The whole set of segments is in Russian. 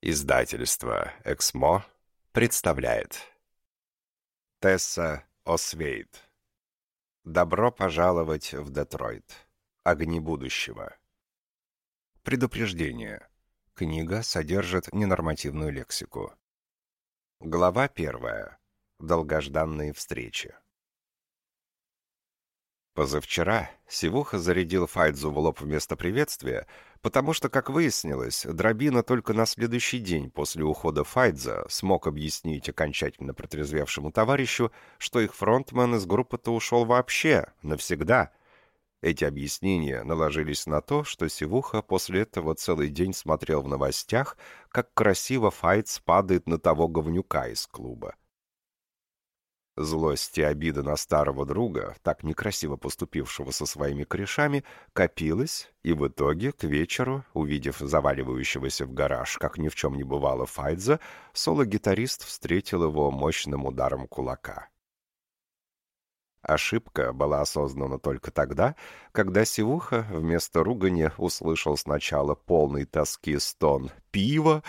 Издательство «Эксмо» представляет Тесса Освейт «Добро пожаловать в Детройт. Огни будущего». Предупреждение. Книга содержит ненормативную лексику. Глава первая. Долгожданные встречи. Позавчера Сивуха зарядил Файдзу в лоб вместо приветствия, потому что, как выяснилось, Дробина только на следующий день после ухода Файдза смог объяснить окончательно протрезвевшему товарищу, что их фронтмен из группы-то ушел вообще, навсегда. Эти объяснения наложились на то, что Сивуха после этого целый день смотрел в новостях, как красиво Файдз падает на того говнюка из клуба. Злость и обида на старого друга, так некрасиво поступившего со своими корешами, копилась, и в итоге, к вечеру, увидев заваливающегося в гараж, как ни в чем не бывало Файдза, соло-гитарист встретил его мощным ударом кулака. Ошибка была осознана только тогда, когда Сивуха вместо ругани услышал сначала полный тоски стон «пиво»,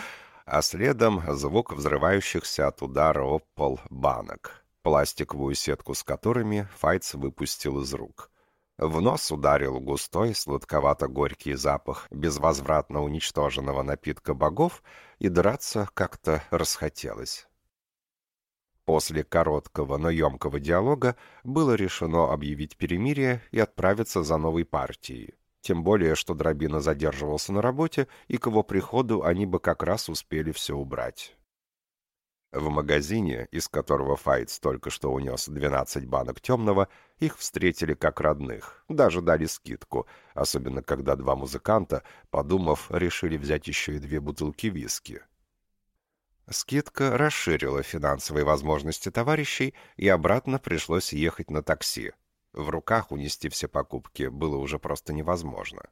а следом звук взрывающихся от удара об пол банок пластиковую сетку с которыми Файц выпустил из рук. В нос ударил густой, сладковато-горький запах безвозвратно уничтоженного напитка богов, и драться как-то расхотелось. После короткого, но емкого диалога было решено объявить перемирие и отправиться за новой партией. Тем более, что Дробина задерживался на работе, и к его приходу они бы как раз успели все убрать. В магазине, из которого Файтс только что унес 12 банок темного, их встретили как родных, даже дали скидку, особенно когда два музыканта, подумав, решили взять еще и две бутылки виски. Скидка расширила финансовые возможности товарищей, и обратно пришлось ехать на такси. В руках унести все покупки было уже просто невозможно.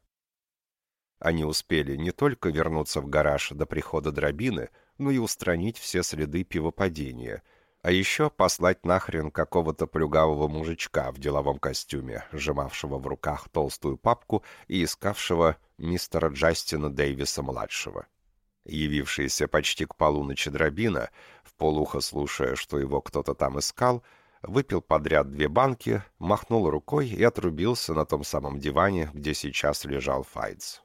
Они успели не только вернуться в гараж до прихода дробины, но и устранить все следы пивопадения, а еще послать нахрен какого-то плюгавого мужичка в деловом костюме, сжимавшего в руках толстую папку и искавшего мистера Джастина Дэвиса-младшего. Явившийся почти к полуночи дробина, в полухо слушая, что его кто-то там искал, выпил подряд две банки, махнул рукой и отрубился на том самом диване, где сейчас лежал Файдс.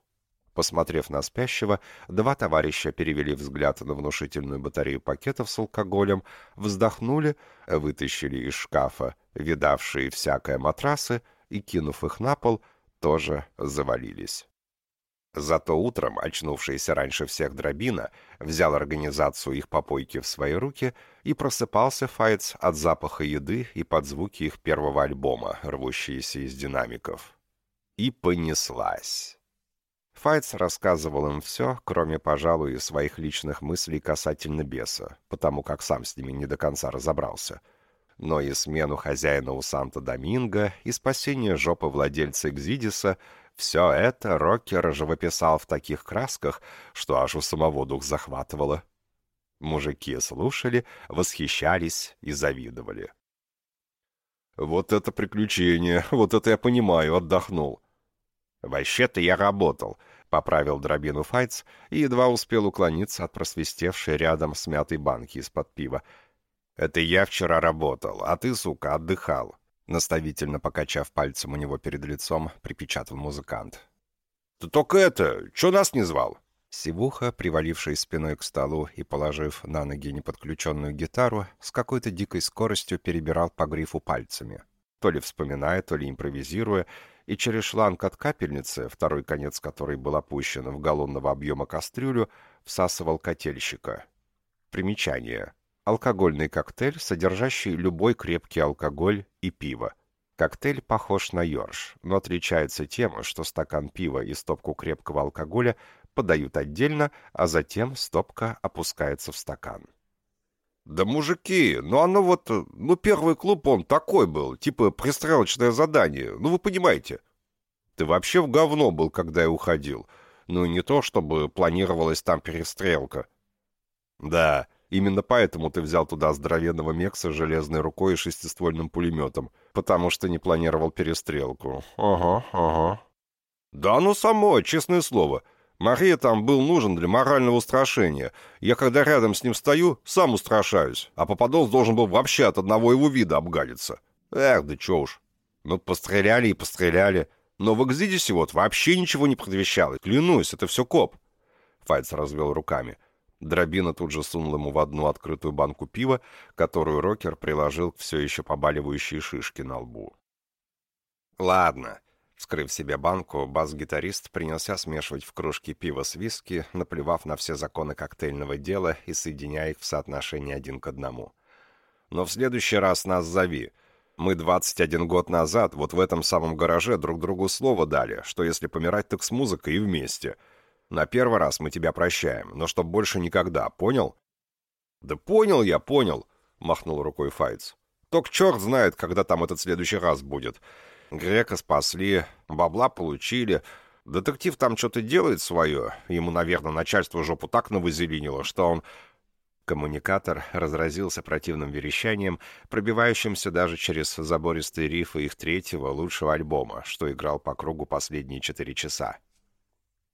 Посмотрев на спящего, два товарища перевели взгляд на внушительную батарею пакетов с алкоголем, вздохнули, вытащили из шкафа видавшие всякое матрасы и, кинув их на пол, тоже завалились. Зато утром, очнувшийся раньше всех дробина, взял организацию их попойки в свои руки и просыпался Файтс от запаха еды и под звуки их первого альбома, рвущиеся из динамиков. И понеслась. Файтс рассказывал им все, кроме, пожалуй, своих личных мыслей касательно беса, потому как сам с ними не до конца разобрался. Но и смену хозяина у Санта-Доминго, и спасение жопы владельца Экзидиса — все это рокер живописал в таких красках, что аж у самого дух захватывало. Мужики слушали, восхищались и завидовали. «Вот это приключение! Вот это я понимаю, отдохнул!» «Вообще-то я работал», — поправил дробину Файтс и едва успел уклониться от просвистевшей рядом смятой банки из-под пива. «Это я вчера работал, а ты, сука, отдыхал», — наставительно покачав пальцем у него перед лицом, припечатал музыкант. «Ты только это, чё нас не звал?» Сивуха, приваливший спиной к столу и положив на ноги неподключенную гитару, с какой-то дикой скоростью перебирал по грифу пальцами, то ли вспоминая, то ли импровизируя, и через шланг от капельницы, второй конец которой был опущен в галлонного объема кастрюлю, всасывал котельщика. Примечание. Алкогольный коктейль, содержащий любой крепкий алкоголь и пиво. Коктейль похож на йорш, но отличается тем, что стакан пива и стопку крепкого алкоголя подают отдельно, а затем стопка опускается в стакан. «Да мужики, ну оно вот... Ну первый клуб он такой был, типа пристрелочное задание, ну вы понимаете». «Ты вообще в говно был, когда я уходил. Ну не то, чтобы планировалась там перестрелка». «Да, именно поэтому ты взял туда здоровенного мекса с железной рукой и шестиствольным пулеметом, потому что не планировал перестрелку. Ага, ага». «Да ну само, честное слово. Мария там был нужен для морального устрашения. Я, когда рядом с ним стою, сам устрашаюсь, а Попадос должен был вообще от одного его вида обгадиться. Эх, да чё уж. Ну, постреляли и постреляли. Но в Экзидисе вот вообще ничего не предвещало. Клянусь, это все коп. Файц развел руками. Дробина тут же сунул ему в одну открытую банку пива, которую Рокер приложил к все еще побаливающей шишке на лбу. «Ладно». Вскрыв себе банку, бас-гитарист принялся смешивать в кружке пиво с виски, наплевав на все законы коктейльного дела и соединяя их в соотношении один к одному. «Но в следующий раз нас зови. Мы 21 год назад вот в этом самом гараже друг другу слово дали, что если помирать, так с музыкой и вместе. На первый раз мы тебя прощаем, но чтоб больше никогда, понял?» «Да понял я, понял», — махнул рукой Файц. «Только черт знает, когда там этот следующий раз будет. Грека спасли, бабла получили. Детектив там что-то делает свое. Ему, наверное, начальство жопу так навазелинило, что он Коммуникатор разразился противным верещанием, пробивающимся даже через забористые рифы их третьего, лучшего альбома, что играл по кругу последние четыре часа.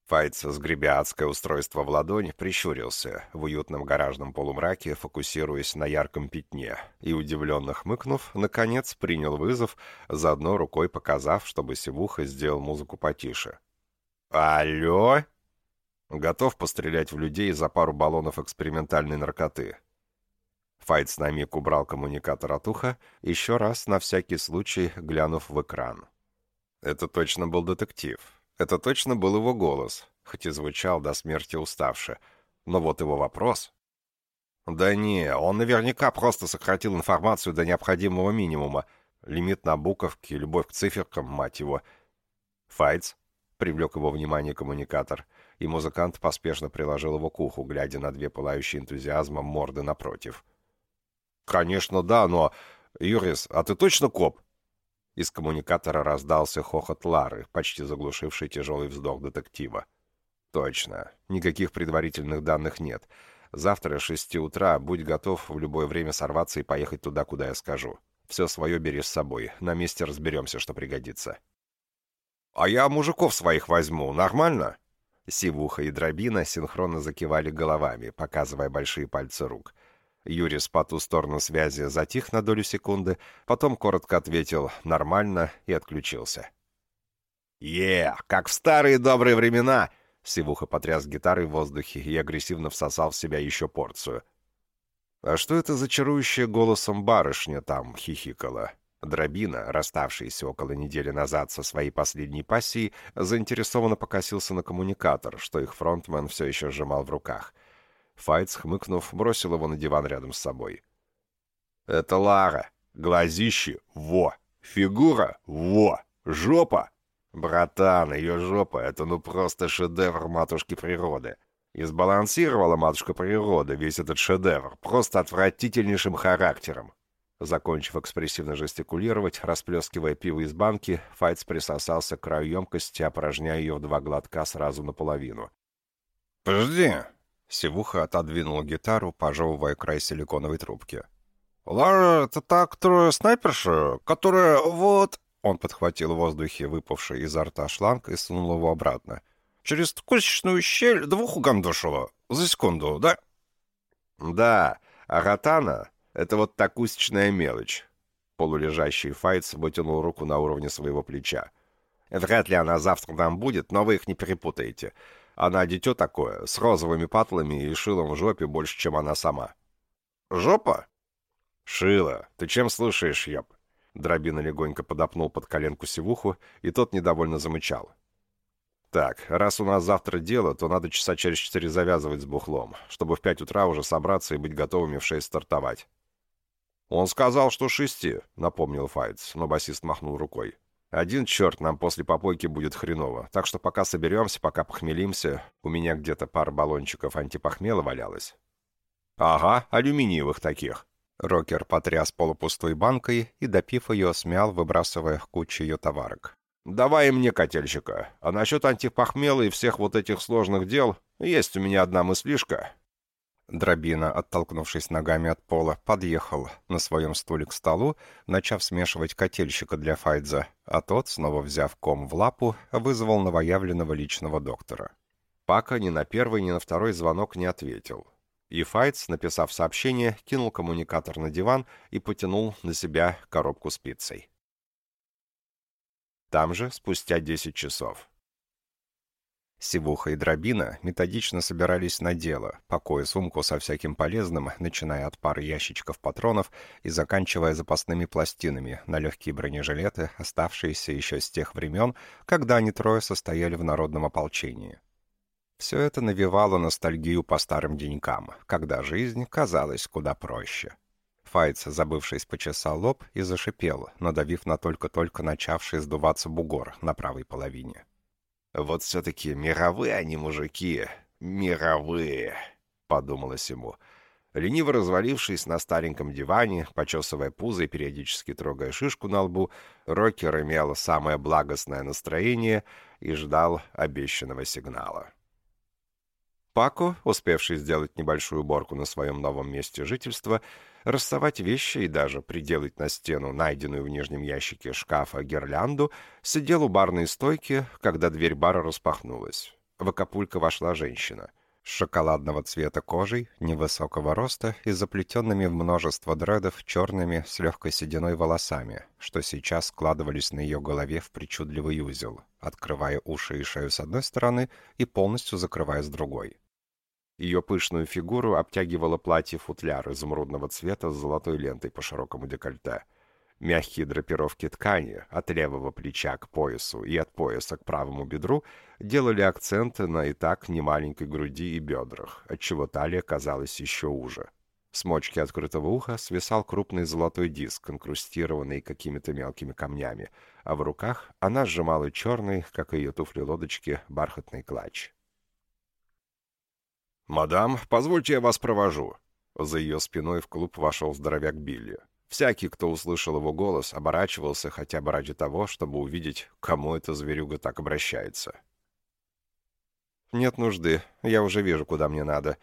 Файтс, сгребя адское устройство в ладонь, прищурился в уютном гаражном полумраке, фокусируясь на ярком пятне, и, удивленно хмыкнув, наконец принял вызов, заодно рукой показав, чтобы Севуха сделал музыку потише. «Алло?» Готов пострелять в людей за пару баллонов экспериментальной наркоты. Файт на миг убрал коммуникатор от уха, еще раз, на всякий случай, глянув в экран. Это точно был детектив. Это точно был его голос, хоть и звучал до смерти уставше. Но вот его вопрос... Да не, он наверняка просто сократил информацию до необходимого минимума. Лимит на буковки, любовь к циферкам, мать его. Файтс, привлек его внимание коммуникатор — и музыкант поспешно приложил его к уху, глядя на две пылающие энтузиазмом морды напротив. «Конечно, да, но... Юрис, а ты точно коп?» Из коммуникатора раздался хохот Лары, почти заглушивший тяжелый вздох детектива. «Точно. Никаких предварительных данных нет. Завтра с шести утра будь готов в любое время сорваться и поехать туда, куда я скажу. Все свое бери с собой. На месте разберемся, что пригодится». «А я мужиков своих возьму. Нормально?» Сивуха и Дробина синхронно закивали головами, показывая большие пальцы рук. Юрис по ту сторону связи затих на долю секунды, потом коротко ответил «нормально» и отключился. «Е, как в старые добрые времена!» Сивуха потряс гитарой в воздухе и агрессивно всосал в себя еще порцию. «А что это за чарующая голосом барышня там?» — хихикала. Дробина, расставшийся около недели назад со своей последней пассией, заинтересованно покосился на коммуникатор, что их фронтмен все еще сжимал в руках. Файтс, хмыкнув, бросил его на диван рядом с собой. «Это Лара. Глазищи — во! Фигура — во! Жопа! Братан, ее жопа — это ну просто шедевр матушки природы. И сбалансировала матушка природа весь этот шедевр просто отвратительнейшим характером. Закончив экспрессивно жестикулировать, расплескивая пиво из банки, Файтс присосался к краю емкости, опорожняя ее в два глотка сразу наполовину. «Подожди!» Севуха отодвинул гитару, пожевывая край силиконовой трубки. «Лара, это та, которая снайперша, которая вот...» Он подхватил в воздухе выпавший изо рта шланг и сунул его обратно. «Через кусечную щель двух угандушила. За секунду, да?» «Да, а Ротана это вот такусечная мелочь. Полулежащий Файтс вытянул руку на уровне своего плеча. Вряд ли она завтра там будет, но вы их не перепутаете. Она дитё такое, с розовыми патлами и шилом в жопе больше, чем она сама. Жопа? Шила. Ты чем слушаешь, ёб? Дробина легонько подопнул под коленку сивуху, и тот недовольно замычал. «Так, раз у нас завтра дело, то надо часа через четыре завязывать с бухлом, чтобы в пять утра уже собраться и быть готовыми в шесть стартовать. «Он сказал, что шести», — напомнил Файтс, но басист махнул рукой. «Один черт, нам после попойки будет хреново, так что пока соберемся, пока похмелимся, у меня где-то пара баллончиков антипохмела валялась». «Ага, алюминиевых таких». Рокер потряс полупустой банкой и, допив ее, смял, выбрасывая кучу ее товарок. «Давай мне котельщика. А насчет антипохмела и всех вот этих сложных дел, есть у меня одна мыслишка. Дробина, оттолкнувшись ногами от пола, подъехал на своем стуле к столу, начав смешивать котельщика для Файдза, а тот, снова взяв ком в лапу, вызвал новоявленного личного доктора. Пака ни на первый, ни на второй звонок не ответил. И Файтс, написав сообщение, кинул коммуникатор на диван и потянул на себя коробку с пиццей. Там же, спустя 10 часов. Сивуха и Дробина методично собирались на дело, пакуя сумку со всяким полезным, начиная от пары ящичков патронов и заканчивая запасными пластинами на легкие бронежилеты, оставшиеся еще с тех времен, когда они трое состояли в народном ополчении. Все это навевало ностальгию по старым денькам, когда жизнь казалась куда проще. Файц, забывшись, почесал лоб и зашипел, надавив на только-только начавший сдуваться бугор на правой половине. «Вот все-таки мировые они мужики, мировые!» — подумалось ему. Лениво развалившись на стареньком диване, почесывая пузо и периодически трогая шишку на лбу, Рокер имел самое благостное настроение и ждал обещанного сигнала. Пако, успевший сделать небольшую уборку на своем новом месте жительства, расставать вещи и даже приделать на стену найденную в нижнем ящике шкафа гирлянду, сидел у барной стойки, когда дверь бара распахнулась. В Акапулько вошла женщина. Шоколадного цвета кожей, невысокого роста и заплетенными в множество дредов черными с легкой сединой волосами, что сейчас складывались на ее голове в причудливый узел, открывая уши и шею с одной стороны и полностью закрывая с другой. Ее пышную фигуру обтягивало платье-футляр изумрудного цвета с золотой лентой по широкому декольте. Мягкие драпировки ткани от левого плеча к поясу и от пояса к правому бедру делали акценты на и так немаленькой груди и бедрах, отчего талия казалась еще уже. С мочки открытого уха свисал крупный золотой диск, инкрустированный какими-то мелкими камнями, а в руках она сжимала черный, как и ее туфли-лодочки, бархатный клатч. «Мадам, позвольте я вас провожу». За ее спиной в клуб вошел здоровяк Билли. Всякий, кто услышал его голос, оборачивался хотя бы ради того, чтобы увидеть, кому эта зверюга так обращается. «Нет нужды, я уже вижу, куда мне надо».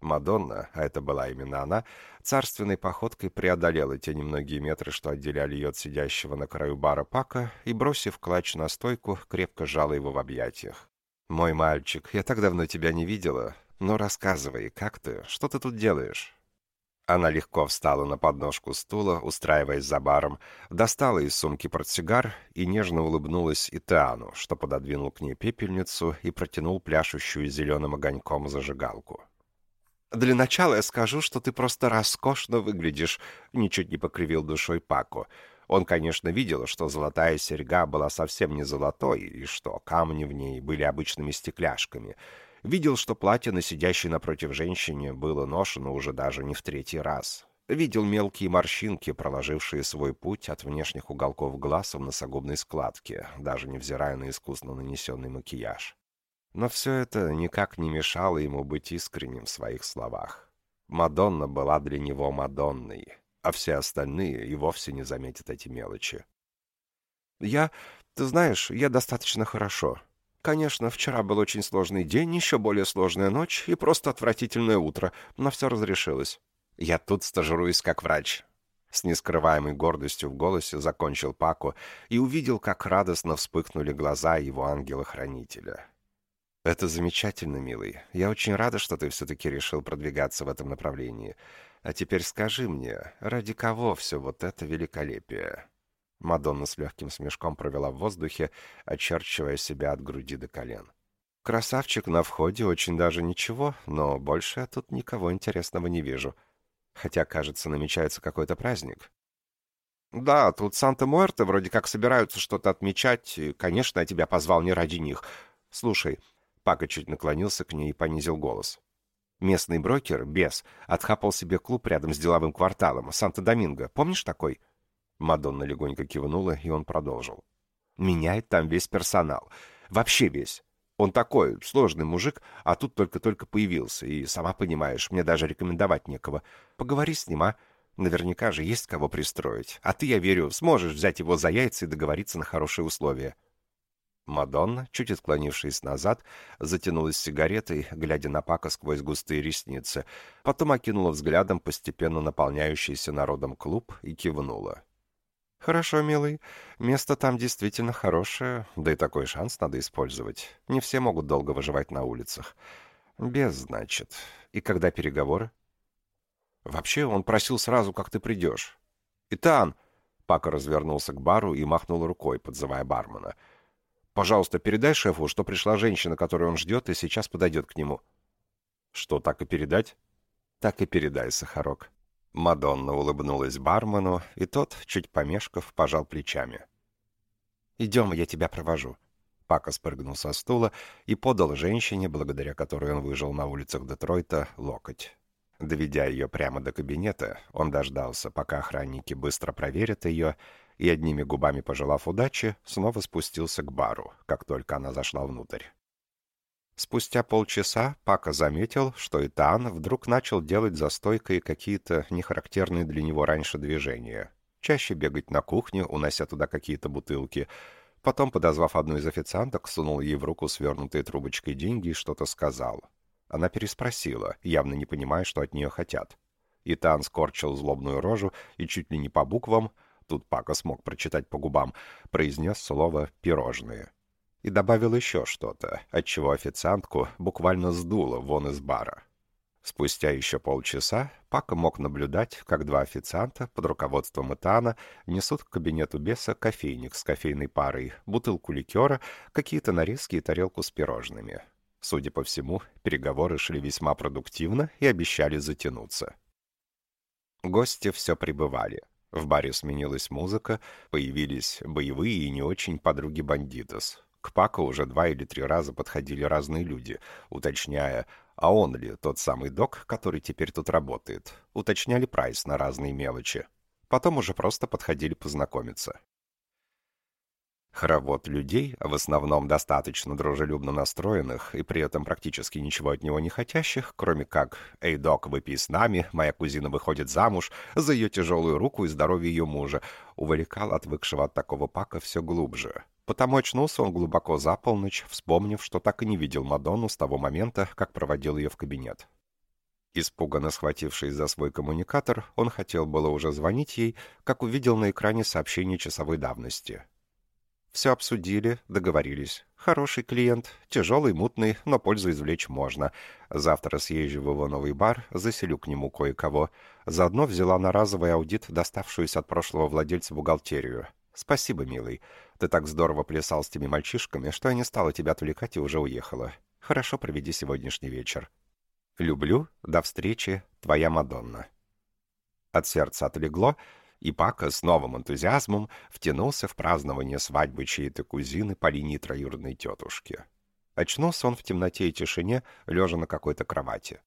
Мадонна, а это была именно она, царственной походкой преодолела те немногие метры, что отделяли ее от сидящего на краю бара Пака, и, бросив клатч на стойку, крепко сжала его в объятиях. «Мой мальчик, я так давно тебя не видела. «Ну, рассказывай, как ты? Что ты тут делаешь?» Она легко встала на подножку стула, устраиваясь за баром, достала из сумки портсигар и нежно улыбнулась Итану, что пододвинул к ней пепельницу и протянул пляшущую зеленым огоньком зажигалку. «Для начала я скажу, что ты просто роскошно выглядишь», — ничуть не покривил душой Пако. Он, конечно, видел, что золотая серьга была совсем не золотой, и что камни в ней были обычными стекляшками — Видел, что платье на сидящей напротив женщине было ношено уже даже не в третий раз. Видел мелкие морщинки, проложившие свой путь от внешних уголков глаз в носогубной складке, даже невзирая на искусно нанесенный макияж. Но все это никак не мешало ему быть искренним в своих словах. Мадонна была для него Мадонной, а все остальные и вовсе не заметят эти мелочи. «Я... Ты знаешь, я достаточно хорошо», Конечно, вчера был очень сложный день, еще более сложная ночь и просто отвратительное утро, но все разрешилось. Я тут стажируюсь как врач. С нескрываемой гордостью в голосе закончил Пако и увидел, как радостно вспыхнули глаза его ангела-хранителя. «Это замечательно, милый. Я очень рада, что ты все-таки решил продвигаться в этом направлении. А теперь скажи мне, ради кого все вот это великолепие?» Мадонна с легким смешком провела в воздухе, очерчивая себя от груди до колен. «Красавчик на входе очень даже ничего, но больше я тут никого интересного не вижу. Хотя, кажется, намечается какой-то праздник». «Да, тут Санта-Муэрте вроде как собираются что-то отмечать, и, конечно, я тебя позвал не ради них. Слушай...» Пака чуть наклонился к ней и понизил голос. «Местный брокер, Бес, отхапал себе клуб рядом с деловым кварталом, Санта-Доминго. Помнишь такой?» Мадонна легонько кивнула, и он продолжил. «Меняет там весь персонал. Вообще весь. Он такой, сложный мужик, а тут только-только появился, и, сама понимаешь, мне даже рекомендовать некого. Поговори с ним, а? Наверняка же есть кого пристроить. А ты, я верю, сможешь взять его за яйца и договориться на хорошие условия». Мадонна, чуть отклонившись назад, затянулась сигаретой, глядя на Пака сквозь густые ресницы, потом окинула взглядом постепенно наполняющийся народом клуб и кивнула. «Хорошо, милый. Место там действительно хорошее, да и такой шанс надо использовать. Не все могут долго выживать на улицах. Без, значит. И когда переговоры?» «Вообще, он просил сразу, как ты придешь». «Итан!» Пака развернулся к бару и махнул рукой, подзывая бармена. «Пожалуйста, передай шефу, что пришла женщина, которую он ждет, и сейчас подойдет к нему». «Что, так и передать?» «Так и передай, Сахарок». Мадонна улыбнулась бармену, и тот, чуть помешков, пожал плечами. «Идем, я тебя провожу». Пака спрыгнул со стула и подал женщине, благодаря которой он выжил на улицах Детройта, локоть. Доведя ее прямо до кабинета, он дождался, пока охранники быстро проверят ее, и одними губами пожелав удачи, снова спустился к бару, как только она зашла внутрь. Спустя полчаса Пака заметил, что Итан вдруг начал делать за стойкой какие-то нехарактерные для него раньше движения. Чаще бегать на кухню, унося туда какие-то бутылки. Потом, подозвав одну из официанток, сунул ей в руку свернутые трубочкой деньги и что-то сказал. Она переспросила, явно не понимая, что от нее хотят. Итан скорчил злобную рожу и чуть ли не по буквам, тут Пака смог прочитать по губам, произнес слово «пирожные» и добавил еще что-то, отчего официантку буквально сдуло вон из бара. Спустя еще полчаса Пака мог наблюдать, как два официанта под руководством Итана несут к кабинету беса кофейник с кофейной парой, бутылку ликера, какие-то нарезки и тарелку с пирожными. Судя по всему, переговоры шли весьма продуктивно и обещали затянуться. Гости все прибывали. В баре сменилась музыка, появились боевые и не очень подруги бандитос. К Пако уже два или три раза подходили разные люди, уточняя, а он ли тот самый док, который теперь тут работает. Уточняли прайс на разные мелочи. Потом уже просто подходили познакомиться. Хоровод людей, в основном достаточно дружелюбно настроенных и при этом практически ничего от него не хотящих, кроме как «Эй, док, выпей с нами, моя кузина выходит замуж за ее тяжелую руку и здоровье ее мужа», увлекал отвыкшего от такого пака все глубже. Потому очнулся он глубоко за полночь, вспомнив, что так и не видел Мадонну с того момента, как проводил ее в кабинет. Испуганно схватившись за свой коммуникатор, он хотел было уже звонить ей, как увидел на экране сообщение часовой давности. Все обсудили, договорились. Хороший клиент, тяжелый, мутный, но пользу извлечь можно. Завтра съезжу в его новый бар, заселю к нему кое-кого. Заодно взяла на разовый аудит доставшуюся от прошлого владельца бухгалтерию. Спасибо, милый. Ты так здорово плясал с теми мальчишками, что я не стала тебя отвлекать и уже уехала. Хорошо проведи сегодняшний вечер. Люблю. До встречи. Твоя Мадонна. От сердца отлегло, и Пака с новым энтузиазмом втянулся в празднование свадьбы чьей-то кузины по линии троюродной тетушки. Очнулся он в темноте и тишине, лежа на какой-то кровати.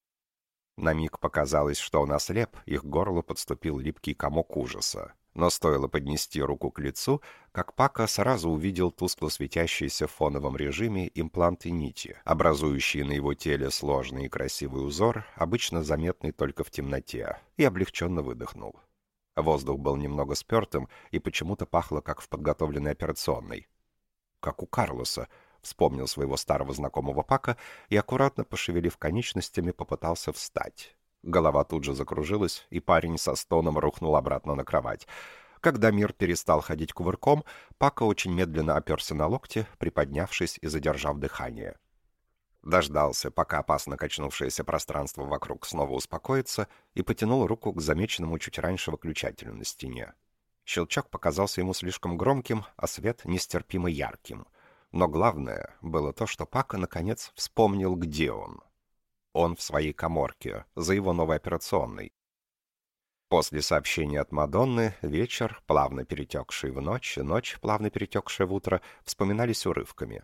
На миг показалось, что он ослеп, их к горлу подступил липкий комок ужаса. Но стоило поднести руку к лицу, как Пака сразу увидел тускло светящиеся в фоновом режиме импланты нити, образующие на его теле сложный и красивый узор, обычно заметный только в темноте, и облегченно выдохнул. Воздух был немного спертым и почему-то пахло, как в подготовленной операционной. «Как у Карлоса», — вспомнил своего старого знакомого Пака и, аккуратно пошевелив конечностями, попытался встать. Голова тут же закружилась, и парень со стоном рухнул обратно на кровать. Когда мир перестал ходить кувырком, Пака очень медленно оперся на локте, приподнявшись и задержав дыхание. Дождался, пока опасно качнувшееся пространство вокруг снова успокоится, и потянул руку к замеченному чуть раньше выключателю на стене. Щелчок показался ему слишком громким, а свет нестерпимо ярким. Но главное было то, что Пака наконец вспомнил, где он. Он в своей коморке, за его новой операционной. После сообщения от Мадонны вечер, плавно перетекший в ночь, ночь, плавно перетекшая в утро, вспоминались урывками.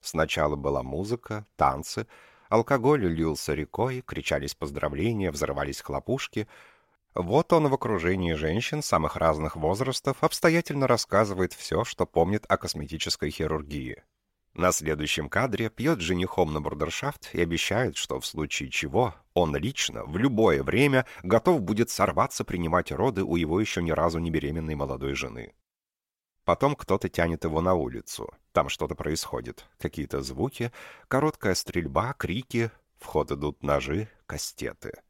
Сначала была музыка, танцы, алкоголь лился рекой, кричались поздравления, взрывались хлопушки. Вот он в окружении женщин самых разных возрастов обстоятельно рассказывает все, что помнит о косметической хирургии. На следующем кадре пьет женихом на бурдершафт и обещает, что в случае чего он лично в любое время готов будет сорваться принимать роды у его еще ни разу не беременной молодой жены. Потом кто-то тянет его на улицу. Там что-то происходит. Какие-то звуки, короткая стрельба, крики, в ход идут ножи, кастеты.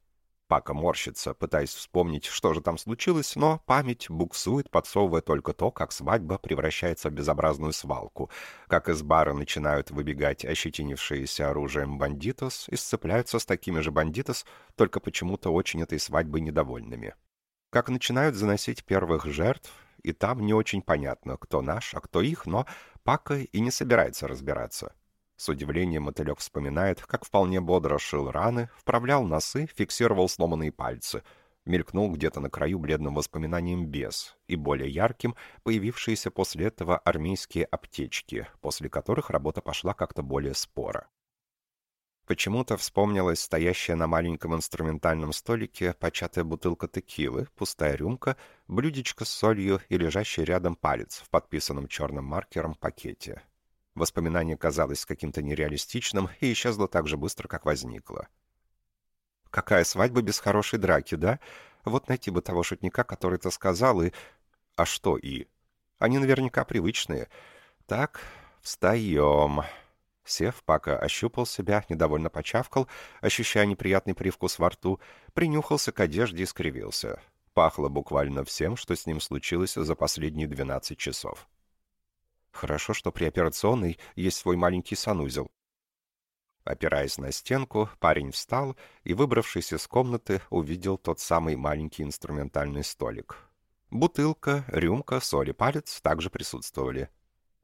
Пака морщится, пытаясь вспомнить, что же там случилось, но память буксует, подсовывая только то, как свадьба превращается в безобразную свалку, как из бара начинают выбегать ощетинившиеся оружием бандитос и сцепляются с такими же бандитос, только почему-то очень этой свадьбой недовольными. Как начинают заносить первых жертв, и там не очень понятно, кто наш, а кто их, но Пака и не собирается разбираться. С удивлением мотылек вспоминает, как вполне бодро шил раны, вправлял носы, фиксировал сломанные пальцы. Мелькнул где-то на краю бледным воспоминанием бес, и более ярким появившиеся после этого армейские аптечки, после которых работа пошла как-то более споро. Почему-то вспомнилась стоящая на маленьком инструментальном столике початая бутылка текилы, пустая рюмка, блюдечко с солью и лежащий рядом палец в подписанном черным маркером пакете. Воспоминание казалось каким-то нереалистичным и исчезло так же быстро, как возникло. Какая свадьба без хорошей драки, да? Вот найти бы того шутника, который это сказал, и... А что и? Они наверняка привычные. Так, встаем. Сев, Пака ощупал себя, недовольно почавкал, ощущая неприятный привкус во рту, принюхался к одежде и скривился. Пахло буквально всем, что с ним случилось за последние 12 часов. Хорошо, что при операционной есть свой маленький санузел. Опираясь на стенку, парень встал и, выбравшись из комнаты, увидел тот самый маленький инструментальный столик. Бутылка, рюмка, соль и палец также присутствовали.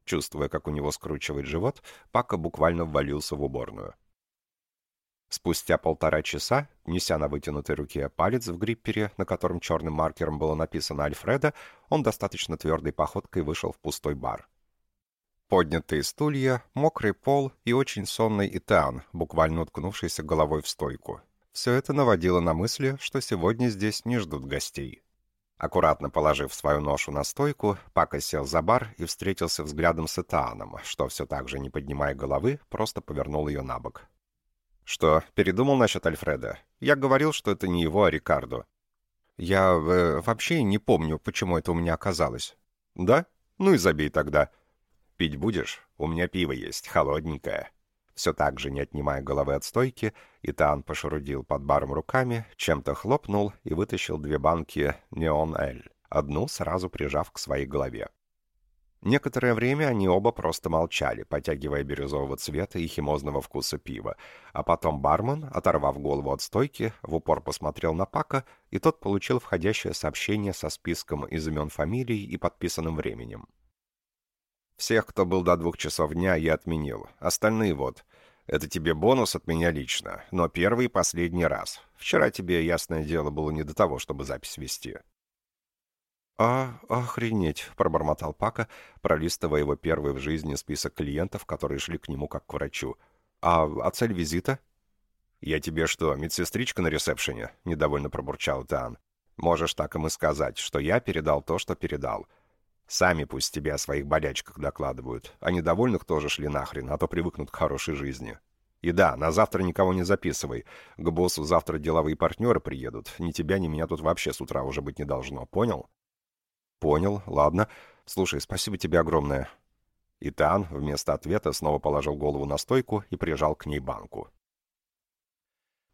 Чувствуя, как у него скручивает живот, Пака буквально ввалился в уборную. Спустя полтора часа, неся на вытянутой руке палец в гриппере, на котором черным маркером было написано «Альфреда», он достаточно твердой походкой вышел в пустой бар. Поднятые стулья, мокрый пол и очень сонный Итан, буквально уткнувшийся головой в стойку. Все это наводило на мысли, что сегодня здесь не ждут гостей. Аккуратно положив свою ношу на стойку, Пака сел за бар и встретился взглядом с Итааном, что все так же, не поднимая головы, просто повернул ее на бок. «Что, передумал насчет Альфреда? Я говорил, что это не его, а Рикардо». «Я э, вообще не помню, почему это у меня оказалось». «Да? Ну и забей тогда. «Пить будешь? У меня пиво есть, холодненькое». Все так же, не отнимая головы от стойки, Итан пошарудил под баром руками, чем-то хлопнул и вытащил две банки «Неон Эль», одну сразу прижав к своей голове. Некоторое время они оба просто молчали, потягивая бирюзового цвета и химозного вкуса пива, а потом бармен, оторвав голову от стойки, в упор посмотрел на Пака, и тот получил входящее сообщение со списком из имен фамилий и подписанным временем. Всех, кто был до двух часов дня, я отменил. Остальные вот. Это тебе бонус от меня лично, но первый и последний раз. Вчера тебе, ясное дело, было не до того, чтобы запись вести». «А, охренеть», — пробормотал Пака, пролистывая его первый в жизни список клиентов, которые шли к нему как к врачу. «А, а цель визита?» «Я тебе что, медсестричка на ресепшене?» — недовольно пробурчал Тан. «Можешь так им и сказать, что я передал то, что передал. Сами пусть тебе о своих болячках докладывают. А недовольных тоже шли нахрен, а то привыкнут к хорошей жизни. И да, на завтра никого не записывай. К боссу завтра деловые партнеры приедут. Ни тебя, ни меня тут вообще с утра уже быть не должно. Понял? Понял, ладно. Слушай, спасибо тебе огромное. Итан вместо ответа снова положил голову на стойку и прижал к ней банку.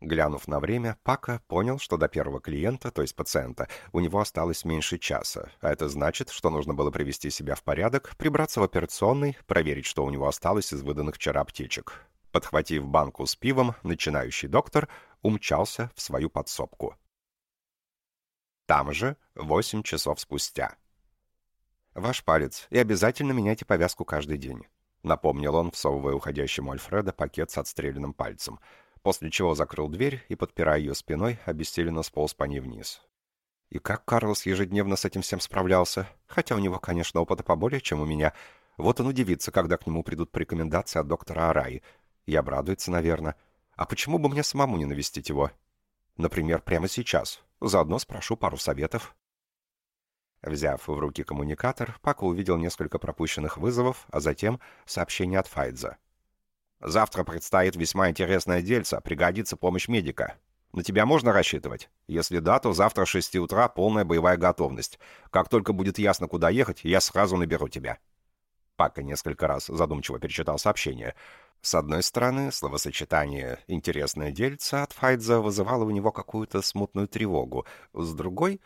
Глянув на время, Пака понял, что до первого клиента, то есть пациента, у него осталось меньше часа, а это значит, что нужно было привести себя в порядок, прибраться в операционной, проверить, что у него осталось из выданных вчера аптечек. Подхватив банку с пивом, начинающий доктор умчался в свою подсобку. Там же, восемь часов спустя. «Ваш палец, и обязательно меняйте повязку каждый день», — напомнил он, всовывая уходящему Альфреда пакет с отстрелянным пальцем — после чего закрыл дверь и, подпирая ее спиной, обессиленно сполз по ней вниз. И как Карлос ежедневно с этим всем справлялся, хотя у него, конечно, опыта поболее, чем у меня. Вот он удивится, когда к нему придут по рекомендации от доктора Араи. И обрадуется, наверное. А почему бы мне самому не навестить его? Например, прямо сейчас. Заодно спрошу пару советов. Взяв в руки коммуникатор, Пако увидел несколько пропущенных вызовов, а затем сообщение от Файдза. Завтра предстоит весьма интересное дельце, пригодится помощь медика. На тебя можно рассчитывать? Если да, то завтра с 6 утра полная боевая готовность. Как только будет ясно, куда ехать, я сразу наберу тебя». Пака несколько раз задумчиво перечитал сообщение. С одной стороны, словосочетание «интересное дельце» от Файдза вызывало у него какую-то смутную тревогу. С другой,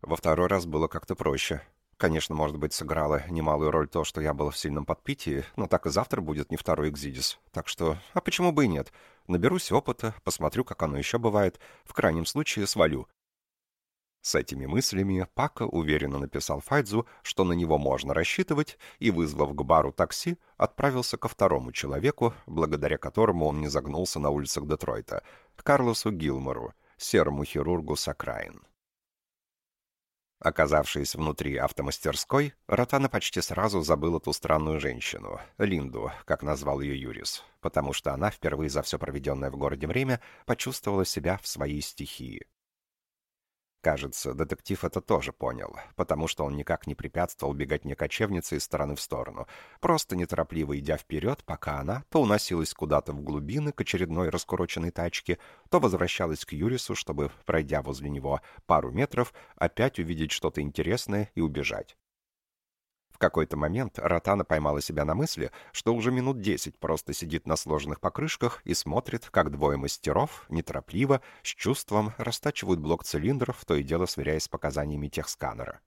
во второй раз было как-то проще. Конечно, может быть, сыграло немалую роль то, что я был в сильном подпитии, но так и завтра будет не второй Экзидис. Так что, а почему бы и нет? Наберусь опыта, посмотрю, как оно еще бывает. В крайнем случае свалю. С этими мыслями Пака уверенно написал Файдзу, что на него можно рассчитывать, и, вызвав к бару такси, отправился ко второму человеку, благодаря которому он не загнулся на улицах Детройта, Карлосу Гилмору, серому хирургу с окраин. Оказавшись внутри автомастерской, Ротана почти сразу забыл эту странную женщину, Линду, как назвал ее Юрис, потому что она впервые за все проведенное в городе время почувствовала себя в своей стихии. Кажется, детектив это тоже понял, потому что он никак не препятствовал бегать мне кочевнице из стороны в сторону, просто неторопливо идя вперед, пока она то уносилась куда-то в глубины к очередной раскуроченной тачке, то возвращалась к Юрису, чтобы, пройдя возле него пару метров, опять увидеть что-то интересное и убежать. В какой-то момент Ротана поймала себя на мысли, что уже минут десять просто сидит на сложенных покрышках и смотрит, как двое мастеров, неторопливо, с чувством, растачивают блок цилиндров, то и дело сверяясь с показаниями техсканера.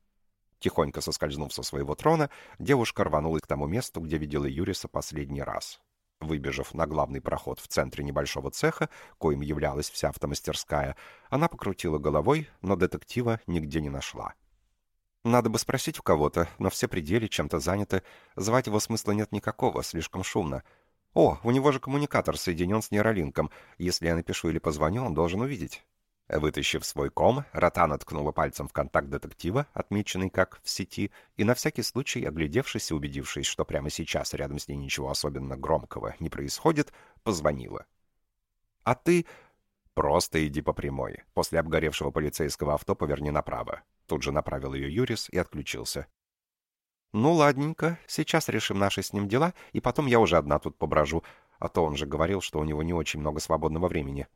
Тихонько соскользнув со своего трона, девушка рванулась к тому месту, где видела Юриса последний раз. Выбежав на главный проход в центре небольшого цеха, коим являлась вся автомастерская, она покрутила головой, но детектива нигде не нашла. Надо бы спросить у кого-то, но все пределы чем-то заняты. Звать его смысла нет никакого, слишком шумно. О, у него же коммуникатор соединен с нейролинком. Если я напишу или позвоню, он должен увидеть. Вытащив свой ком, Ротана ткнула пальцем в контакт детектива, отмеченный как «в сети», и на всякий случай, оглядевшись и убедившись, что прямо сейчас рядом с ней ничего особенно громкого не происходит, позвонила. «А ты...» «Просто иди по прямой. После обгоревшего полицейского авто поверни направо. Тут же направил ее Юрис и отключился. «Ну, ладненько, сейчас решим наши с ним дела, и потом я уже одна тут поброжу, а то он же говорил, что у него не очень много свободного времени».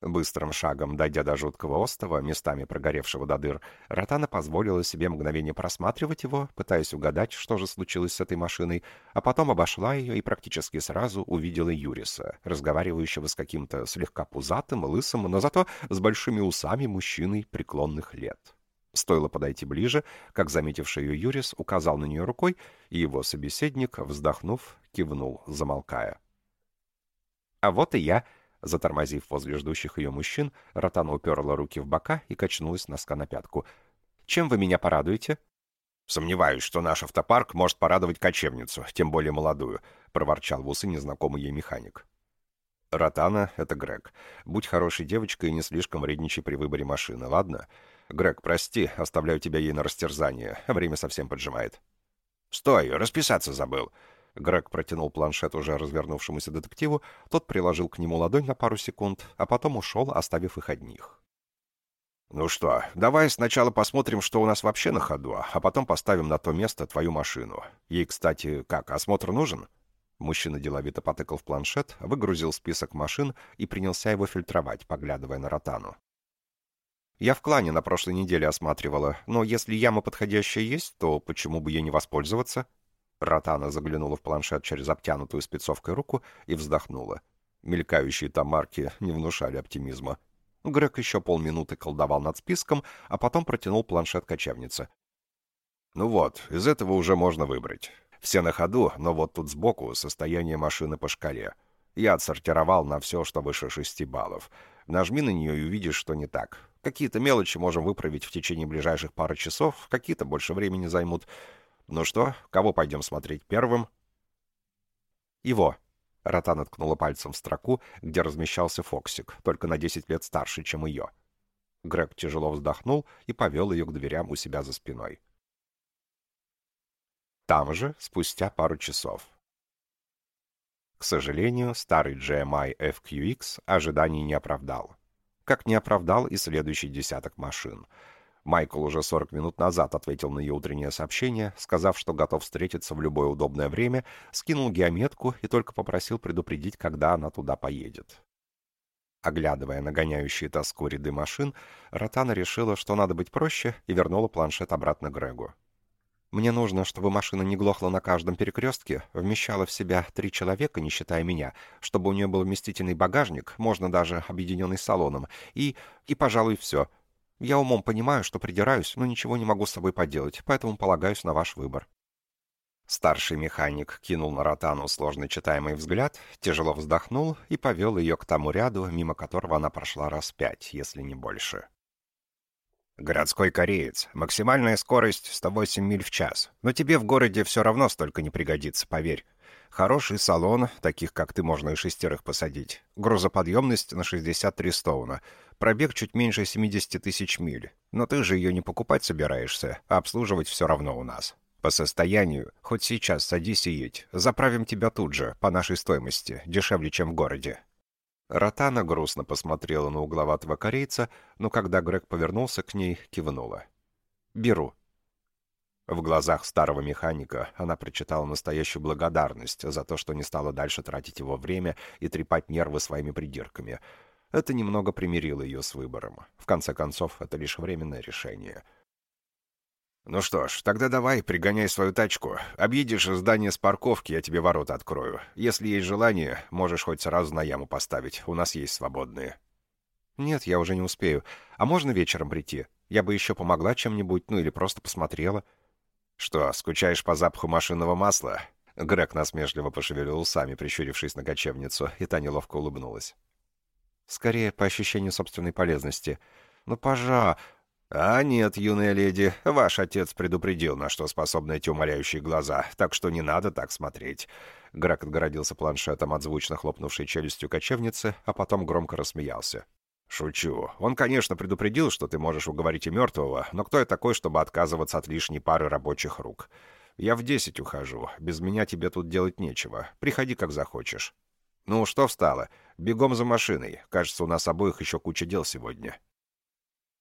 Быстрым шагом, дойдя до жуткого остова, местами прогоревшего до дыр, Ротана позволила себе мгновение просматривать его, пытаясь угадать, что же случилось с этой машиной, а потом обошла ее и практически сразу увидела Юриса, разговаривающего с каким-то слегка пузатым, лысым, но зато с большими усами мужчиной преклонных лет. Стоило подойти ближе, как заметивший ее Юрис указал на нее рукой, и его собеседник, вздохнув, кивнул, замолкая. «А вот и я», — затормозив возле ждущих ее мужчин, Ротана уперла руки в бока и качнулась носка на пятку. «Чем вы меня порадуете?» «Сомневаюсь, что наш автопарк может порадовать кочевницу, тем более молодую», — проворчал в усы незнакомый ей механик. «Ротана — это Грег. Будь хорошей девочкой и не слишком вредничай при выборе машины, ладно?» «Грег, прости, оставляю тебя ей на растерзание. Время совсем поджимает». «Стой, расписаться забыл». Грег протянул планшет уже развернувшемуся детективу, тот приложил к нему ладонь на пару секунд, а потом ушел, оставив их одних. «Ну что, давай сначала посмотрим, что у нас вообще на ходу, а потом поставим на то место твою машину. Ей, кстати, как, осмотр нужен?» Мужчина деловито потыкал в планшет, выгрузил список машин и принялся его фильтровать, поглядывая на Ротану. Я в клане на прошлой неделе осматривала, но если яма подходящая есть, то почему бы ей не воспользоваться?» Ротана заглянула в планшет через обтянутую спецовкой руку и вздохнула. Мелькающие там марки не внушали оптимизма. Грег еще полминуты колдовал над списком, а потом протянул планшет кочевнице. «Ну вот, из этого уже можно выбрать. Все на ходу, но вот тут сбоку состояние машины по шкале. Я отсортировал на все, что выше шести баллов. Нажми на нее и увидишь, что не так. Какие-то мелочи можем выправить в течение ближайших пары часов, какие-то больше времени займут. Ну что, кого пойдем смотреть первым? Его. Ротан ткнула пальцем в строку, где размещался Фоксик, только на 10 лет старше, чем ее. Грег тяжело вздохнул и повел ее к дверям у себя за спиной. Там же, спустя пару часов. К сожалению, старый GMI FQX ожиданий не оправдал как не оправдал и следующий десяток машин. Майкл уже 40 минут назад ответил на ее утреннее сообщение, сказав, что готов встретиться в любое удобное время, скинул геометку и только попросил предупредить, когда она туда поедет. Оглядывая нагоняющие тоску ряды машин, Ротана решила, что надо быть проще, и вернула планшет обратно Грегу. Мне нужно, чтобы машина не глохла на каждом перекрестке, вмещала в себя три человека, не считая меня, чтобы у нее был вместительный багажник, можно даже объединенный салоном, и... и, пожалуй, все. Я умом понимаю, что придираюсь, но ничего не могу с собой поделать, поэтому полагаюсь на ваш выбор». Старший механик кинул на Ротану сложно читаемый взгляд, тяжело вздохнул и повел ее к тому ряду, мимо которого она прошла раз пять, если не больше. «Городской кореец. Максимальная скорость 108 миль в час. Но тебе в городе все равно столько не пригодится, поверь. Хороший салон, таких как ты можно и шестерых посадить. Грузоподъемность на 63 стоуна. Пробег чуть меньше 70 тысяч миль. Но ты же ее не покупать собираешься, а обслуживать все равно у нас. По состоянию, хоть сейчас садись и едь. Заправим тебя тут же, по нашей стоимости, дешевле, чем в городе. Ротана грустно посмотрела на угловатого корейца, но когда Грег повернулся к ней, кивнула. «Беру». В глазах старого механика она прочитала настоящую благодарность за то, что не стала дальше тратить его время и трепать нервы своими придирками. Это немного примирило ее с выбором. В конце концов, это лишь временное решение — «Ну что ж, тогда давай, пригоняй свою тачку. Объедешь здание с парковки, я тебе ворота открою. Если есть желание, можешь хоть сразу на яму поставить. У нас есть свободные». «Нет, я уже не успею. А можно вечером прийти? Я бы еще помогла чем-нибудь, ну или просто посмотрела». «Что, скучаешь по запаху машинного масла?» Грег насмешливо пошевелил усами, прищурившись на кочевницу, и та неловко улыбнулась. «Скорее, по ощущению собственной полезности. Ну, пожа...» «А нет, юная леди, ваш отец предупредил, на что способны эти умоляющие глаза, так что не надо так смотреть». Грак отгородился планшетом от звучно хлопнувшей челюстью кочевницы, а потом громко рассмеялся. «Шучу. Он, конечно, предупредил, что ты можешь уговорить и мертвого, но кто я такой, чтобы отказываться от лишней пары рабочих рук? Я в десять ухожу. Без меня тебе тут делать нечего. Приходи, как захочешь». «Ну, что встала? Бегом за машиной. Кажется, у нас обоих еще куча дел сегодня».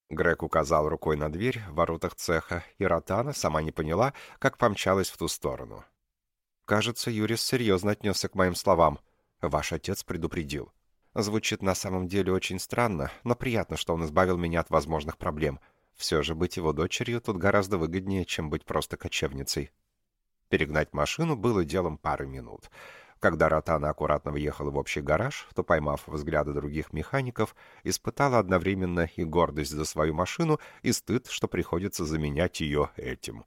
Грег указал рукой на дверь в воротах цеха, и Ротана сама не поняла, как помчалась в ту сторону. «Кажется, Юрис серьезно отнесся к моим словам. Ваш отец предупредил. Звучит на самом деле очень странно, но приятно, что он избавил меня от возможных проблем. Все же быть его дочерью тут гораздо выгоднее, чем быть просто кочевницей». Перегнать машину было делом пары минут. Когда Ротана аккуратно въехала в общий гараж, то, поймав взгляды других механиков, испытала одновременно и гордость за свою машину, и стыд, что приходится заменять ее этим.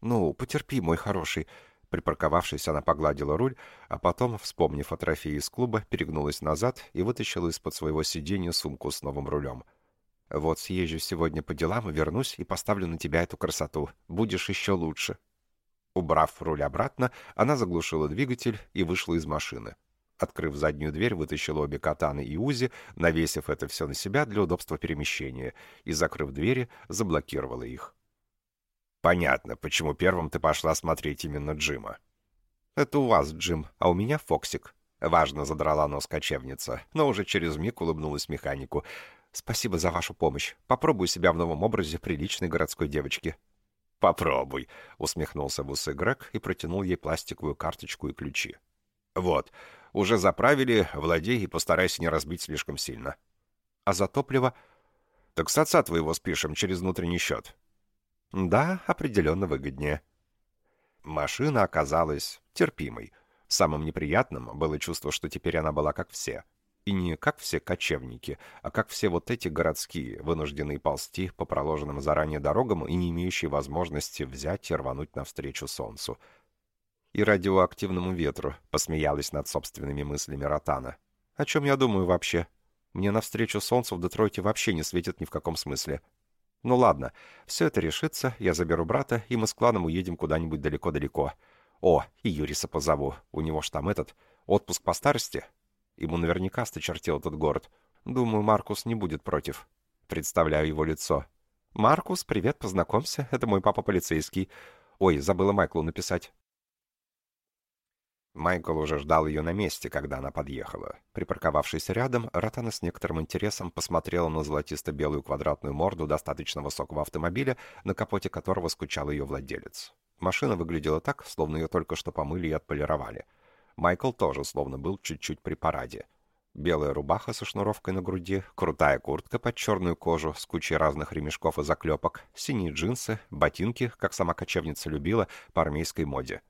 «Ну, потерпи, мой хороший», Припарковавшись, она погладила руль, а потом, вспомнив о трофее из клуба, перегнулась назад и вытащила из-под своего сиденья сумку с новым рулем. «Вот съезжу сегодня по делам вернусь и поставлю на тебя эту красоту. Будешь еще лучше». Убрав руль обратно, она заглушила двигатель и вышла из машины. Открыв заднюю дверь, вытащила обе катаны и УЗИ, навесив это все на себя для удобства перемещения, и, закрыв двери, заблокировала их. «Понятно, почему первым ты пошла смотреть именно Джима». «Это у вас, Джим, а у меня Фоксик». Важно задрала нос кочевница, но уже через миг улыбнулась механику. «Спасибо за вашу помощь. Попробую себя в новом образе приличной городской девочки». «Попробуй», — усмехнулся в усы Грег и протянул ей пластиковую карточку и ключи. «Вот, уже заправили, владей и постарайся не разбить слишком сильно». «А за топливо?» «Так с отца твоего спишем через внутренний счет». «Да, определенно выгоднее». Машина оказалась терпимой. Самым неприятным было чувство, что теперь она была как все — и не как все кочевники, а как все вот эти городские, вынужденные ползти по проложенным заранее дорогам и не имеющие возможности взять и рвануть навстречу солнцу. И радиоактивному ветру посмеялась над собственными мыслями Ротана. О чем я думаю вообще? Мне навстречу солнцу в Детройте вообще не светит ни в каком смысле. Ну ладно, все это решится, я заберу брата, и мы с кланом уедем куда-нибудь далеко-далеко. О, и Юриса позову, у него ж там этот, отпуск по старости, Ему наверняка сточертел этот город. Думаю, Маркус не будет против. Представляю его лицо. «Маркус, привет, познакомься. Это мой папа полицейский. Ой, забыла Майклу написать». Майкл уже ждал ее на месте, когда она подъехала. Припарковавшись рядом, Ротана с некоторым интересом посмотрела на золотисто-белую квадратную морду достаточно высокого автомобиля, на капоте которого скучал ее владелец. Машина выглядела так, словно ее только что помыли и отполировали. Майкл тоже словно был чуть-чуть при параде. Белая рубаха со шнуровкой на груди, крутая куртка под черную кожу с кучей разных ремешков и заклепок, синие джинсы, ботинки, как сама кочевница любила, по армейской моде.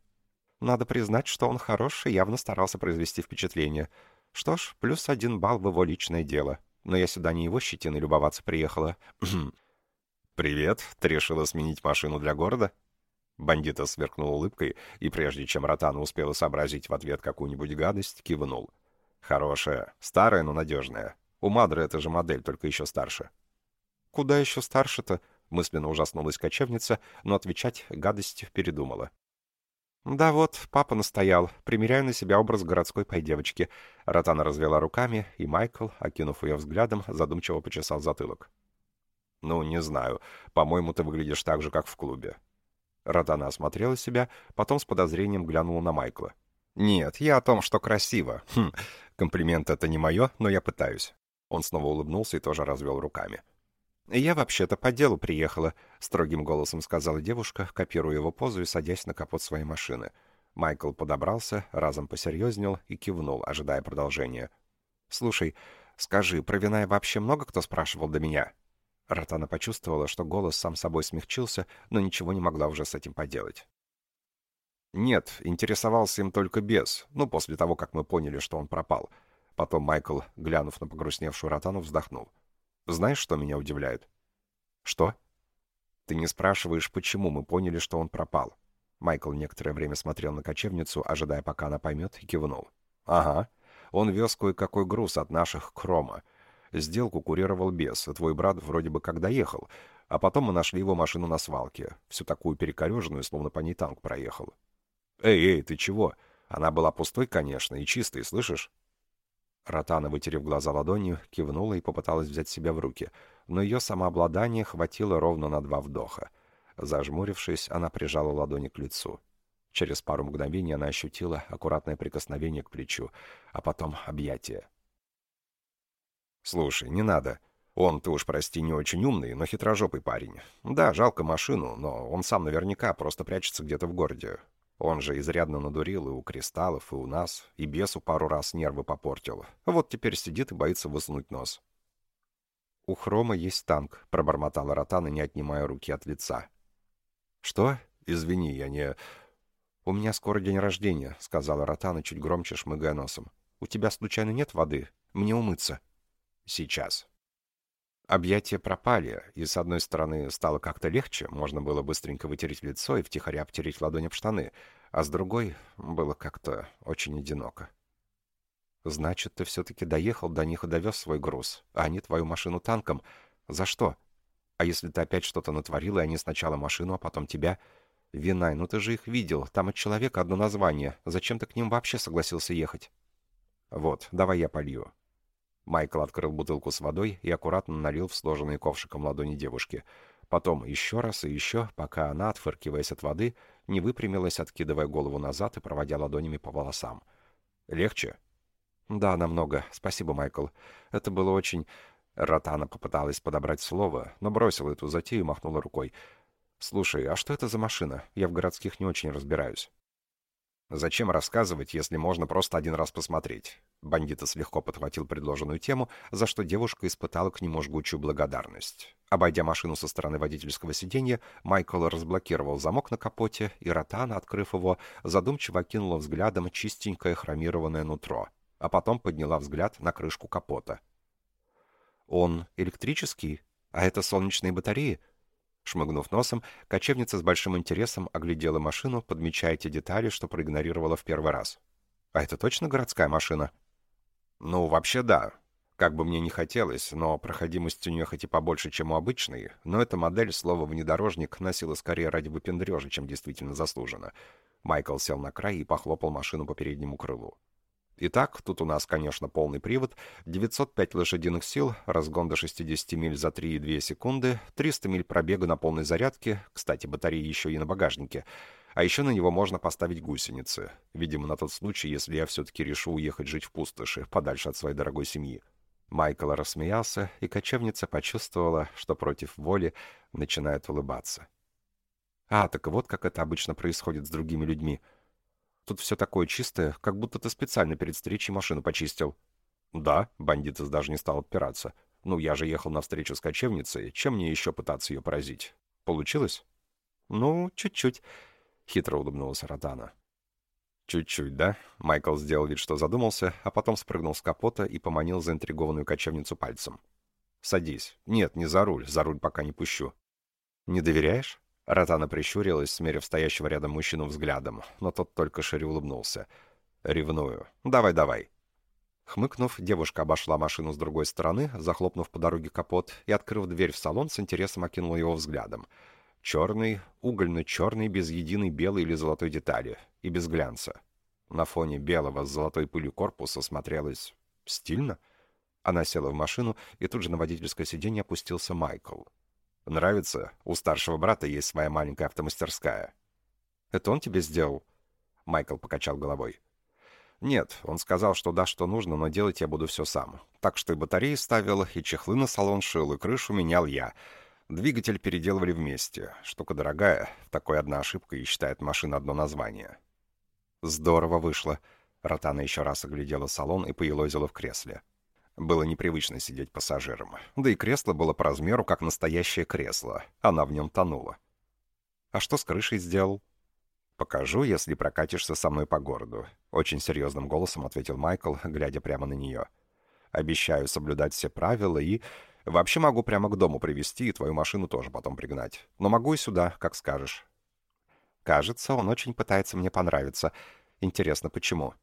Надо признать, что он хороший, явно старался произвести впечатление. Что ж, плюс один балл в его личное дело. Но я сюда не его щетиной любоваться приехала. «Привет, ты решила сменить машину для города?» Бандита сверкнул улыбкой, и прежде чем Ротана успела сообразить в ответ какую-нибудь гадость, кивнул. Хорошая. Старая, но надежная. У Мадры эта же модель, только еще старше. Куда еще старше-то? Мысленно ужаснулась кочевница, но отвечать гадостью передумала. «Да вот, папа настоял. Примеряю на себя образ городской пай-девочки». Ротана развела руками, и Майкл, окинув ее взглядом, задумчиво почесал затылок. «Ну, не знаю. По-моему, ты выглядишь так же, как в клубе». Ротана осмотрела себя, потом с подозрением глянула на Майкла. «Нет, я о том, что красиво. Хм, комплимент это не мое, но я пытаюсь». Он снова улыбнулся и тоже развел руками. «Я вообще-то по делу приехала», — строгим голосом сказала девушка, копируя его позу и садясь на капот своей машины. Майкл подобрался, разом посерьезнел и кивнул, ожидая продолжения. «Слушай, скажи, про Виная вообще много кто спрашивал до меня?» Ротана почувствовала, что голос сам собой смягчился, но ничего не могла уже с этим поделать. Нет, интересовался им только бес, ну, после того, как мы поняли, что он пропал. Потом Майкл, глянув на погрустневшую Ротану, вздохнул. Знаешь, что меня удивляет? Что? Ты не спрашиваешь, почему мы поняли, что он пропал. Майкл некоторое время смотрел на кочевницу, ожидая, пока она поймет, и кивнул. Ага. Он вез кое-какой груз от наших Крома. Сделку курировал бес, твой брат вроде бы как доехал, а потом мы нашли его машину на свалке, всю такую перекореженную, словно по ней танк проехал. «Эй, эй, ты чего? Она была пустой, конечно, и чистой, слышишь?» Ротана, вытерев глаза ладонью, кивнула и попыталась взять себя в руки, но ее самообладание хватило ровно на два вдоха. Зажмурившись, она прижала ладони к лицу. Через пару мгновений она ощутила аккуратное прикосновение к плечу, а потом объятие. «Слушай, не надо. Он, ты уж прости, не очень умный, но хитрожопый парень. Да, жалко машину, но он сам наверняка просто прячется где-то в городе. Он же изрядно надурил и у кристаллов, и у нас, и бесу пару раз нервы попортил. Вот теперь сидит и боится высунуть нос. «У Хрома есть танк», — пробормотала Ротана, не отнимая руки от лица. «Что? Извини, я не...» «У меня скоро день рождения», — сказала Ротана, чуть громче шмыгая носом. «У тебя, случайно, нет воды? Мне умыться». «Сейчас». Объятия пропали, и с одной стороны стало как-то легче, можно было быстренько вытереть лицо и втихаря обтереть ладони об штаны, а с другой было как-то очень одиноко. «Значит, ты все-таки доехал до них и довез свой груз, а они твою машину танком. За что? А если ты опять что-то натворил, и они сначала машину, а потом тебя? Винай, ну ты же их видел, там от человека одно название. Зачем ты к ним вообще согласился ехать?» «Вот, давай я полью. Майкл открыл бутылку с водой и аккуратно налил в сложенные ковшиком ладони девушки. Потом еще раз и еще, пока она, отфыркиваясь от воды, не выпрямилась, откидывая голову назад и проводя ладонями по волосам. «Легче?» «Да, намного. Спасибо, Майкл. Это было очень...» Ротана попыталась подобрать слово, но бросила эту затею и махнула рукой. «Слушай, а что это за машина? Я в городских не очень разбираюсь». «Зачем рассказывать, если можно просто один раз посмотреть?» Бандитос легко подхватил предложенную тему, за что девушка испытала к нему жгучую благодарность. Обойдя машину со стороны водительского сиденья, Майкл разблокировал замок на капоте, и Ротана, открыв его, задумчиво окинула взглядом чистенькое хромированное нутро, а потом подняла взгляд на крышку капота. «Он электрический? А это солнечные батареи?» Шмыгнув носом, кочевница с большим интересом оглядела машину, подмечая те детали, что проигнорировала в первый раз. «А это точно городская машина?» «Ну, вообще да. Как бы мне не хотелось, но проходимость у нее хоть и побольше, чем у обычной, но эта модель слово «внедорожник» носила скорее ради выпендрежа, чем действительно заслуженно. Майкл сел на край и похлопал машину по переднему крылу. Итак, тут у нас, конечно, полный привод, 905 лошадиных сил, разгон до 60 миль за 3,2 секунды, 300 миль пробега на полной зарядке, кстати, батареи еще и на багажнике, а еще на него можно поставить гусеницы, видимо, на тот случай, если я все-таки решу уехать жить в пустоши, подальше от своей дорогой семьи. Майкл рассмеялся, и кочевница почувствовала, что против воли начинает улыбаться. «А, так вот как это обычно происходит с другими людьми», Тут все такое чистое, как будто ты специально перед встречей машину почистил». «Да», — бандитес даже не стал отпираться. «Ну, я же ехал навстречу с кочевницей. Чем мне еще пытаться ее поразить? Получилось?» «Ну, чуть-чуть», — хитро улыбнулась Ротана. «Чуть-чуть, да?» Майкл сделал вид, что задумался, а потом спрыгнул с капота и поманил заинтригованную кочевницу пальцем. «Садись. Нет, не за руль. За руль пока не пущу». «Не доверяешь?» Ротана прищурилась, смерив стоящего рядом мужчину взглядом, но тот только шире улыбнулся. «Ревную. Давай-давай». Хмыкнув, девушка обошла машину с другой стороны, захлопнув по дороге капот и, открыв дверь в салон, с интересом окинула его взглядом. Черный, угольно-черный, без единой белой или золотой детали, и без глянца. На фоне белого с золотой пылью корпуса смотрелось стильно. Она села в машину, и тут же на водительское сиденье опустился Майкл. «Нравится? У старшего брата есть своя маленькая автомастерская». «Это он тебе сделал?» Майкл покачал головой. «Нет, он сказал, что да, что нужно, но делать я буду все сам. Так что и батареи ставил, и чехлы на салон шил, и крышу менял я. Двигатель переделывали вместе. Штука дорогая, такой одна ошибка и считает машина одно название». «Здорово вышло». Ротана еще раз оглядела салон и поелозила в кресле. Было непривычно сидеть пассажиром. Да и кресло было по размеру, как настоящее кресло. Она в нем тонула. «А что с крышей сделал?» «Покажу, если прокатишься со мной по городу», — очень серьезным голосом ответил Майкл, глядя прямо на нее. «Обещаю соблюдать все правила и... Вообще могу прямо к дому привезти и твою машину тоже потом пригнать. Но могу и сюда, как скажешь». «Кажется, он очень пытается мне понравиться. Интересно, почему?»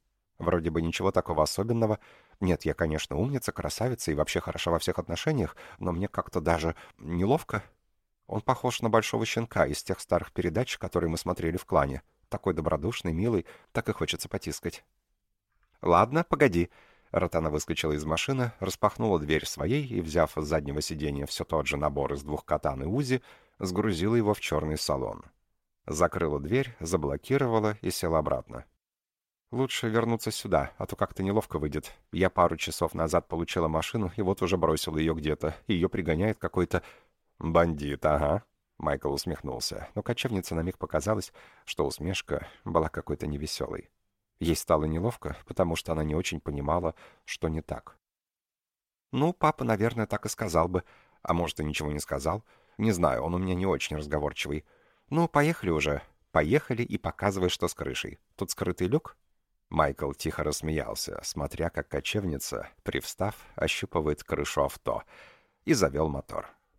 «Вроде бы ничего такого особенного. Нет, я, конечно, умница, красавица и вообще хороша во всех отношениях, но мне как-то даже неловко». Он похож на большого щенка из тех старых передач, которые мы смотрели в клане. Такой добродушный, милый, так и хочется потискать. «Ладно, погоди». Ротана выскочила из машины, распахнула дверь своей и, взяв с заднего сиденья все тот же набор из двух катан и УЗИ, сгрузила его в черный салон. Закрыла дверь, заблокировала и села обратно. «Лучше вернуться сюда, а то как-то неловко выйдет. Я пару часов назад получила машину, и вот уже бросила ее где-то. Ее пригоняет какой-то «Бандит, ага», — Майкл усмехнулся, но кочевнице на миг показалось, что усмешка была какой-то невеселой. Ей стало неловко, потому что она не очень понимала, что не так. «Ну, папа, наверное, так и сказал бы. А может, и ничего не сказал. Не знаю, он у меня не очень разговорчивый. Ну, поехали уже. Поехали и показывай, что с крышей. Тут скрытый люк?» Майкл тихо рассмеялся, смотря как кочевница, привстав, ощупывает крышу авто, и завел мотор.